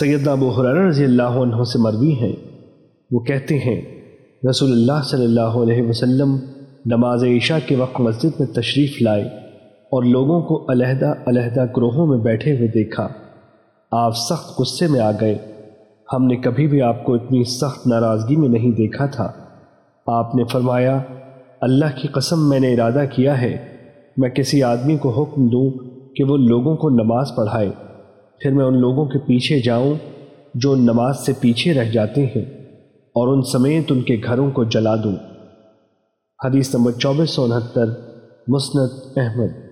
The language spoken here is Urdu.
سیدنا ابو حرار رضی اللہ عنہ سے مروی ہیں۔ وہ کہتے ہیں، رسول اللہ صلی اللہ علیہ وسلم نماز عشاء کے وقت مسجد میں تشریف لائے اور لوگوں کو علیحدہ علیحدہ گروہوں میں بیٹھے ہوئے دیکھا۔ آپ سخت غصے میں آ گئے۔ ہم نے کبھی بھی آپ کو اتنی سخت ناراضگی میں نہیں دیکھا تھا۔ آپ نے فرمایا، اللہ کی قسم میں نے ارادہ کیا ہے، میں کسی آدمی کو حکم دوں کہ وہ لوگوں کو نماز پڑھائے۔ پھر میں ان لوگوں کے پیچھے جاؤں جو نماز سے پیچھے رہ جاتے ہیں اور ان سمیت ان کے گھروں کو جلا دوں۔ حدیث نمبر چوبیس سو انہتر، مسند احمد۔